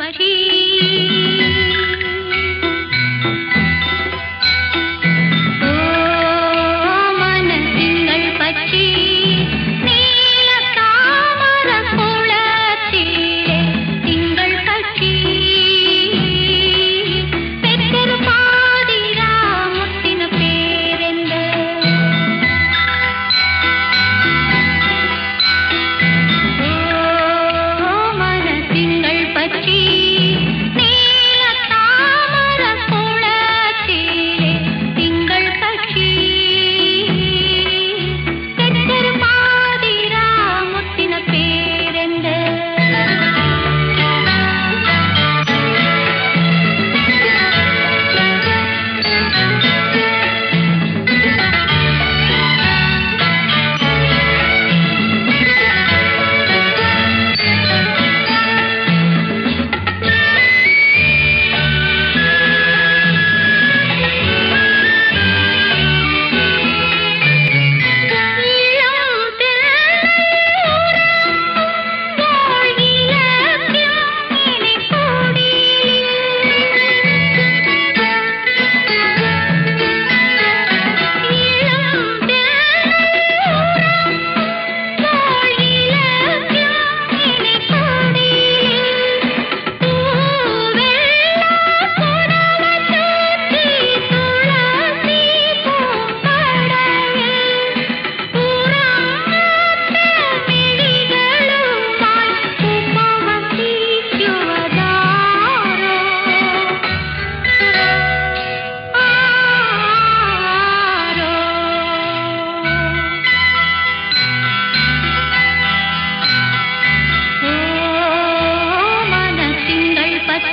अच्छी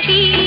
कभी